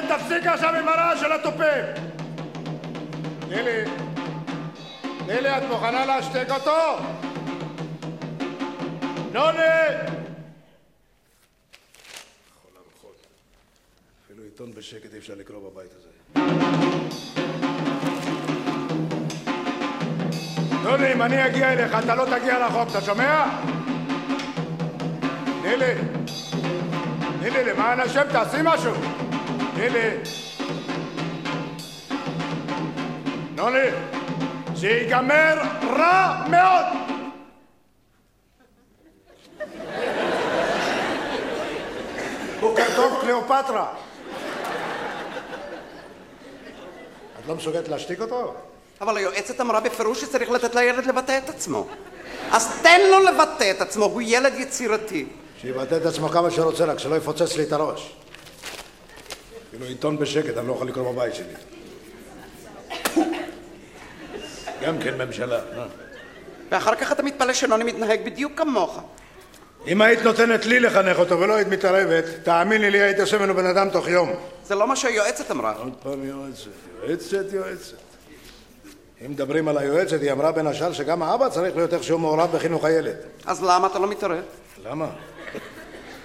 נוני, תפסיק עכשיו עם הרעש של התופים! נילי, נילי, את מוכנה להשתיק אותו? נוני! אפילו עיתון בשקט אי אפשר לקרוא בבית הזה. נוני, אם אני אגיע אליך, אתה לא תגיע רחוק, אתה שומע? נילי, נילי, למען השם, תעשי משהו! נילי! נוני, שיגמר רע מאוד! בוקר טוב, קליאופטרה! את לא מסוגלת להשתיק אותו? אבל היועצת אמרה בפירוש שצריך לתת לילד לבטא את עצמו. אז תן לו לבטא את עצמו, הוא ילד יצירתי. שיבטא את עצמו כמה שרוצה, רק שלא יפוצץ לי את הראש. אפילו עיתון בשקט, אני לא יכול לקרוא בבית שלי. גם כן ממשלה. אה. ואחר כך אתה מתפלא שנוני מתנהג בדיוק כמוך. אם היית נותנת לי לחנך אותו ולא היית מתערבת, תאמיני לי, הייתי עושה ממנו בן אדם תוך יום. זה לא מה שהיועצת אמרה. עוד פעם יועצת, יועצת, יועצת. אם מדברים על היועצת, היא אמרה בין השאר שגם האבא צריך להיות איכשהו מעורב בחינוך הילד. אז למה אתה לא מתערב? למה?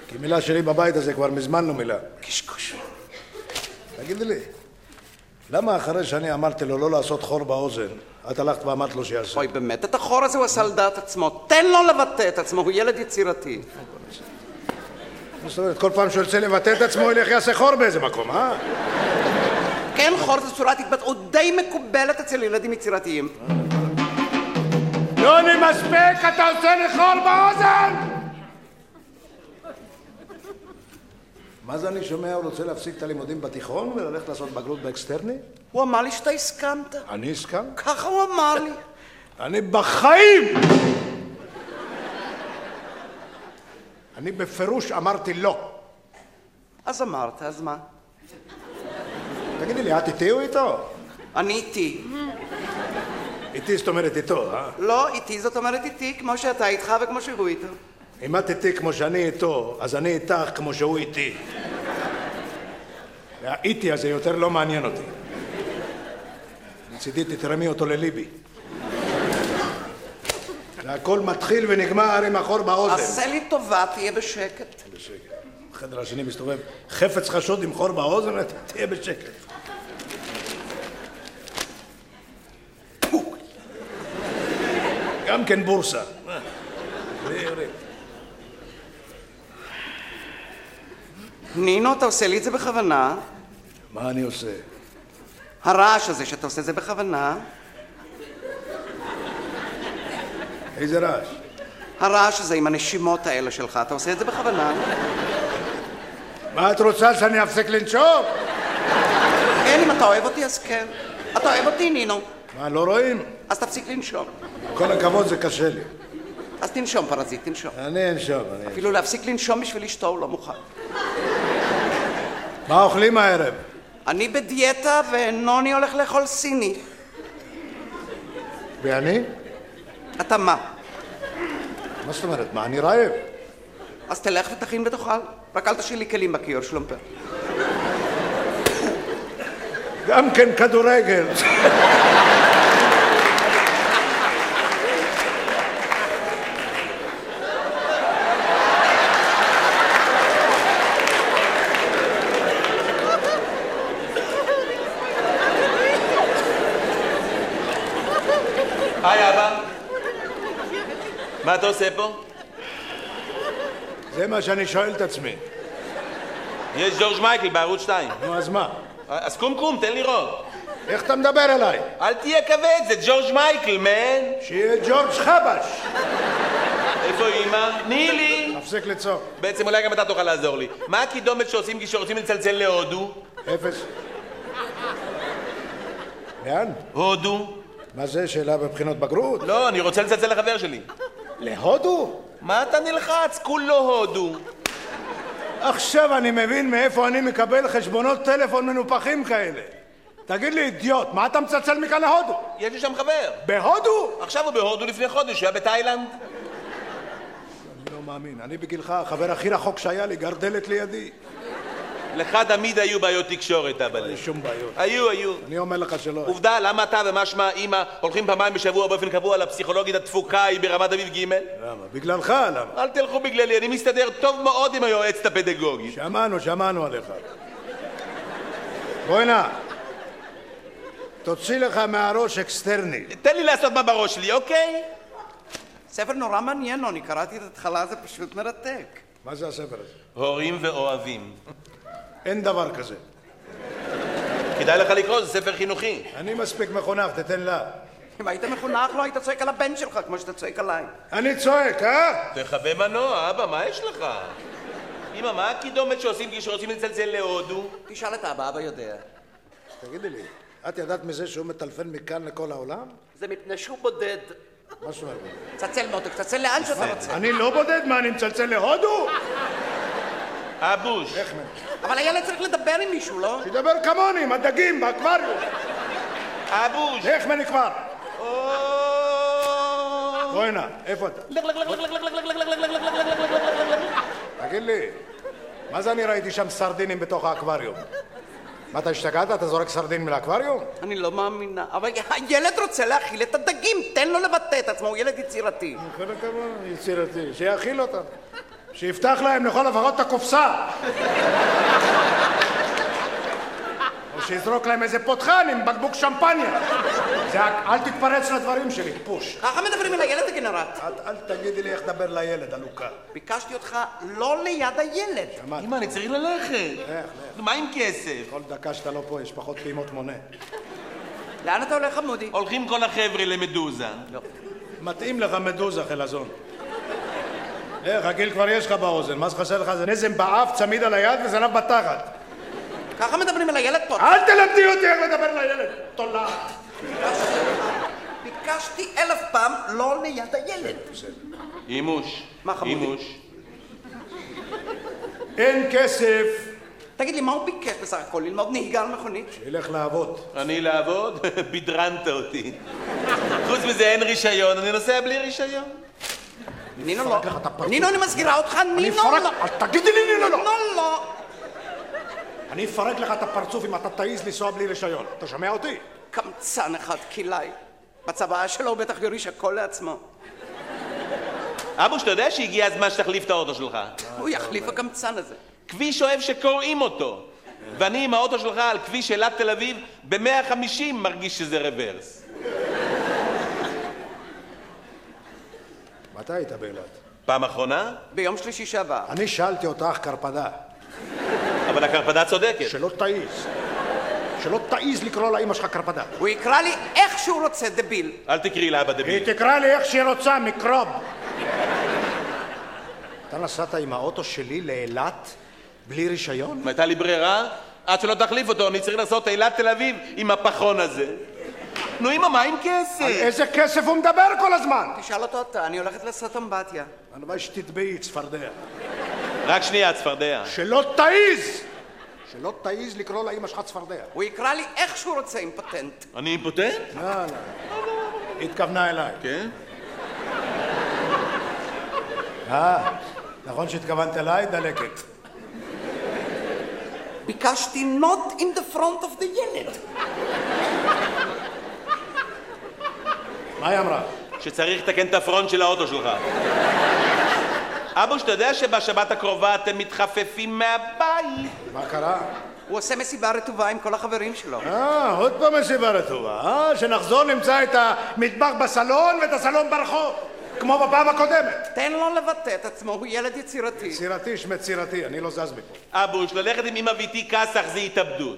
כי מילה שלי בבית הזה כבר מזמן לא מילה. קשקוש. תגידי לי, למה אחרי שאני אמרתי לו לא לעשות חור באוזן, את הלכת ואמרת לו שיעשה? אוי, באמת, את החור הזה הוא עשה על דעת עצמו. תן לו לבטא את עצמו, הוא ילד יצירתי. זאת אומרת, כל פעם שהוא ירצה לבטא את עצמו, ילך יעשה חור באיזה מקום, אה? כן, חור זו צורת התבטאות די מקובלת אצל ילדים יצירתיים. יוני, מספיק, אתה עושה לי חור באוזן! מה זה אני שומע? הוא רוצה להפסיק את הלימודים בתיכון וללכת לעשות בגרות באקסטרני? הוא אמר לי שאתה הסכמת. אני הסכמתי? ככה הוא אמר לי. אני בחיים! אני בפירוש אמרתי לא. אז אמרת, אז מה? תגידי לי, את איתי או איתו? אני איתי. איתי זאת אומרת איתו, אה? לא, איתי זאת אומרת איתי, כמו שאתה איתך וכמו שהוא איתו. אם את איתי כמו שאני איתו, אז אני איתך כמו שהוא איתי. והאיתי הזה יותר לא מעניין אותי. מצידי תתרמי אותו לליבי. והכל מתחיל ונגמר עם החור באוזן. עשה לי טובה, תהיה בשקט. בשקט. בחדר השני מסתובב חפץ חשוד עם חור באוזן, אתה תהיה בשקט. גם כן בורסה. נינו, אתה עושה לי את זה בכוונה? מה אני עושה? הרעש הזה שאתה עושה זה בכוונה? איזה רעש? הרעש הזה עם הנשימות האלה שלך, אתה עושה את זה בכוונה? מה את רוצה, שאני אפסיק לנשום? כן, אם אתה אוהב אותי אז כן. אתה אוהב אותי, נינו. מה, לא רואים? אז תפסיק לנשום. כל הכבוד, זה קשה לי. אז תנשום, פרזיט, תנשום. אני אנשום, אני... אפילו להפסיק לנשום בשביל אשתו הוא לא מוכן. מה אוכלים הערב? אני בדיאטה ונוני הולך לאכול סיני. ואני? אתה מה? מה זאת אומרת? מה, אני רעב? אז תלך ותכין ותאכל. רק אל תשאיר לי כלים בכיור, שלומפר. גם כן כדורגל. היי אבא, מה אתה עושה פה? זה מה שאני שואל את עצמי. יש ג'ורג' מייקל בערוץ 2. נו, אז מה? אז קום קום, תן לראות. איך אתה מדבר אליי? אל תהיה כבד, זה ג'ורג' מייקל, מן. שיהיה ג'ורג' חבש. איפה אימא? נילי. תפסיק לצעוק. בעצם אולי גם אתה תוכל לעזור לי. מה הקידומת שעושים כשרוצים לצלצל להודו? אפס. לאן? הודו. מה זה, שאלה בבחינות בגרות? לא, אני רוצה לצלצל לחבר שלי. להודו? מה אתה נלחץ? כולו הודו. עכשיו אני מבין מאיפה אני מקבל חשבונות טלפון מנופחים כאלה. תגיד לי, אידיוט, מה אתה מצלצל מכאן להודו? יש לי שם חבר. בהודו? עכשיו הוא בהודו לפני חודש, הוא היה בתאילנד. אני לא מאמין. אני בגילך, החבר הכי רחוק שהיה לי, גר דלת לידי. לך תמיד היו בעיות תקשורת, אבא. אין שום בעיות. היו, היו. אני אומר לך שלא. עובדה, למה אתה ואימא הולכים פעמיים בשבוע באופן קבוע לפסיכולוגית הדפוקה ההיא ברמת אביב ג'? למה? בגללך, למה? אל תלכו בגללי, אני מסתדר טוב מאוד עם היועצת הפדגוגית. שמענו, שמענו עליך. בואי נא. תוציא לך מהראש אקסטרני. תן לי לעשות מה בראש שלי, אוקיי? ספר נורא מעניין, אני קראתי את ההתחלה, זה פשוט מרתק. מה זה הספר הזה? הורים ואוהבים. אין דבר כזה. כדאי לך לקרוא, זה ספר חינוכי. אני מספיק מחונך, תתן לה. אם היית מחונך לא היית צועק על הבן שלך כמו שאתה צועק עליי. אני צועק, אה? תכבה מנוע, אבא, מה יש לך? אמא, מה הקידומת שעושים כשרוצים לצלצל להודו? תשאל את אבא, אבא יודע. תגידי לי, את ידעת מזה שהוא מטלפן מכאן לכל העולם? זה מפני שהוא בודד. מה זאת אומרת? צלצל מותק, צלצל לאן שאתה רוצה. אני לא בודד, מה, אני מצלצל להודו? מ... אבל הילד צריך לדבר עם מישהו, לא? שידבר כמוני, עם הדגים, באקווריום. אבוש. איך מני כבר? או... בואי נא, איפה אתה? תגיד לי, מה זה אני ראיתי שם סרדינים בתוך האקווריום? מה, אתה השתגעת? אתה זורק סרדינים לאקווריום? אני לא מאמינה. אבל הילד רוצה להאכיל את הדגים, תן לו לבטא את עצמו, הוא ילד יצירתי. כל הכבוד, יצירתי. שיאכיל אותם. שיפתח להם לכל הפחות את הקופסה. או שיזרוק להם איזה פותחן עם בקבוק שמפניה. זה, אל תתפרץ לדברים שלי, פוש. ככה מדברים אל הילד הגנרט. אל, אל תגידי לי איך לדבר לילד, עלוקה. ביקשתי אותך לא ליד הילד. שמעת? אמא, אני צריך ללכת. לך, לך. מה עם כסף? כל דקה שאתה לא פה יש פחות פעימות מונה. לאן אתה הולך, חמודי? הולכים כל החבר'ה למדוזה. מתאים לך מדוזה, חלזון. לך, הגיל כבר יש לך באוזן, מה שחסר לך זה נזם באף, צמיד על היד וזנב בתחת. ככה מדברים אל הילד פה. אל תלמדי אותי איך לדבר לילד, תולעת. ביקשתי אלף פעם לא ליד הילד. אימוש. מה, חמודי? אימוש. אין כסף, תגיד לי, מה הוא ביקש בסך הכל? ללמוד נהיגה על מכונית? שילך לעבוד. אני לעבוד? בידרנת אותי. חוץ מזה אין רישיון, אני נוסע בלי רישיון. נינו לא. הפרצוף. נינו, אני מזכירה אותך, נינו לא. אל תגידי לי נינו לא. נינו לא. אני אפרק לך את הפרצוף אם אתה תעז לנסוע בלי רישיון. אתה שומע אותי? קמצן אחד כלאי. בצוואה שלו הוא בטח יוריש הכל לעצמו. אבוש, אתה יודע שהגיע הזמן שתחליף את האוטו שלך? הוא יחליף הקמצן הזה. כביש אוהב שקוראים אותו. ואני עם האוטו שלך על כביש אילת תל אביב ב-150 מרגיש שזה רוורס. מתי היית באילת? פעם אחרונה? ביום שלישי שעבר. אני שאלתי אותך קרפדה, אבל הקרפדה צודקת. שלא תעיז. שלא תעיז לקרוא לאמא שלך קרפדה. הוא יקרא לי איך שהוא רוצה, דביל. אל תקראי לאבא דביל. היא תקרא לי איך שהיא רוצה, מיקרוב. אתה נסעת עם האוטו שלי לאילת בלי רישיון? אם הייתה לי ברירה, עד שלא תחליף אותו, אני צריך לעשות אילת תל אביב עם הפחון הזה. נו, אמא, מה עם על כסף? איזה כסף הוא מדבר כל הזמן? תשאל אותו אתה, אני הולכת לעשות אמבטיה. הלוואי שתטבעי, צפרדע. רק שנייה, צפרדע. שלא תעיז! שלא תעיז לקרוא לאמא שלך צפרדע. הוא יקרא לי איך שהוא רוצה עם פטנט. אני אימפוטנט? לא, לא. היא התכוונה אליי. כן. אה, נכון שהתכוונת אליי? דלקת. ביקשתי not in the front of the ילד. מה היא אמרה? שצריך לתקן את הפרונט של האוטו שלך. אבוש, אתה יודע שבשבת הקרובה אתם מתחפפים מהבית? מה קרה? הוא עושה מסיבה רטובה עם כל החברים שלו. אה, עוד פעם מסיבה רטובה. אה, שנחזור נמצא את המטבח בסלון ואת הסלון ברחוב, כמו בפעם הקודמת. תן לו לבטא את עצמו, הוא ילד יצירתי. יצירתי שמצירתי, אני לא זז מפה. אבוש, ללכת עם אמא ואיתי כסח זה התאבדות.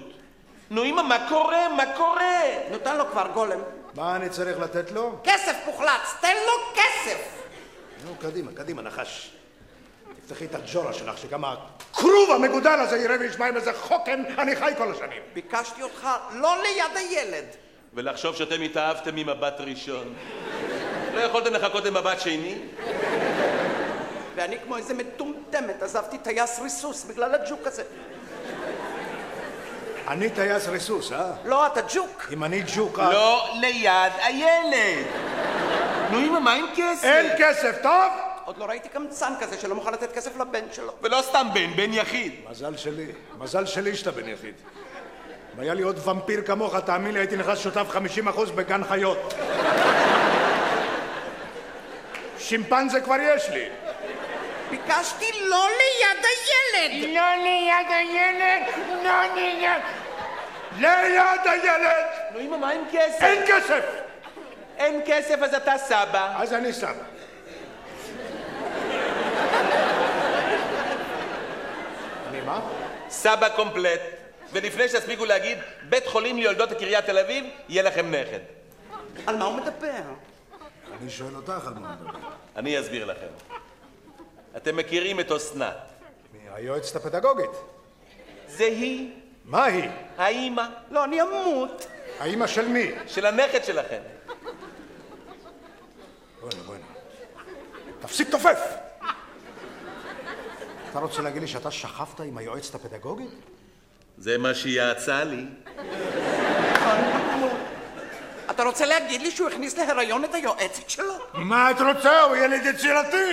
נו, אמא, מה קורה? מה קורה? נותן לו כבר גולם. מה אני צריך לתת לו? כסף מוחלץ, תן לו כסף! נו, קדימה, קדימה, נחש. תפתחי את הג'ורה שלך, שגם הכרוב המגודל הזה יראה וישמע עם איזה חוקן אני חי כל השנים. ביקשתי אותך לא ליד הילד. ולחשוב שאתם התאהבתם ממבט ראשון. לא יכולתם לחכות למבט שני? ואני כמו איזה מטומטמת עזבתי טייס ריסוס בגלל הג'וק הזה. אני טייס ריסוס, אה? לא, אתה ג'וק. אם אני ג'וק, אה? לא ליד הילד. נו, אמא, מה עם כסף? אין כסף, טוב? עוד לא ראיתי קמצן כזה שלא מוכן לתת כסף לבן שלו. ולא סתם בן, בן יחיד. מזל שלי, מזל שלי שאתה בן יחיד. אם היה לי עוד ומפיר כמוך, תאמין לי, הייתי נכנס שותף 50% בגן חיות. שימפנזה כבר יש לי. ביקשתי לא ליד הילד! לא ליד הילד, לא ליד... ליד הילד! נו, אמא, מה עם כסף? אין כסף! אין כסף, אז אתה סבא. אז אני סבא. אני מה? סבא קומפלט. ולפני שתספיקו להגיד, בית חולים ליולדות קריית תל אביב, יהיה לכם נכד. על מה הוא מדבר? אני שואל אותך על מה הוא מדבר. אני אסביר לכם. אתם מכירים את אסנת. היועצת הפדגוגית. זה היא, מה היא? האימא לא, אני אמות. האימא של מי? של הנכד שלכם. בוא'נה, בוא'נה. תפסיק תופף! אתה רוצה להגיד לי שאתה שכבת עם היועצת הפדגוגית? זה מה שהיא יעצה לי. אתה רוצה להגיד לי שהוא הכניס להיריון את היועצת שלו? מה את רוצה? הוא ילד יצירתי!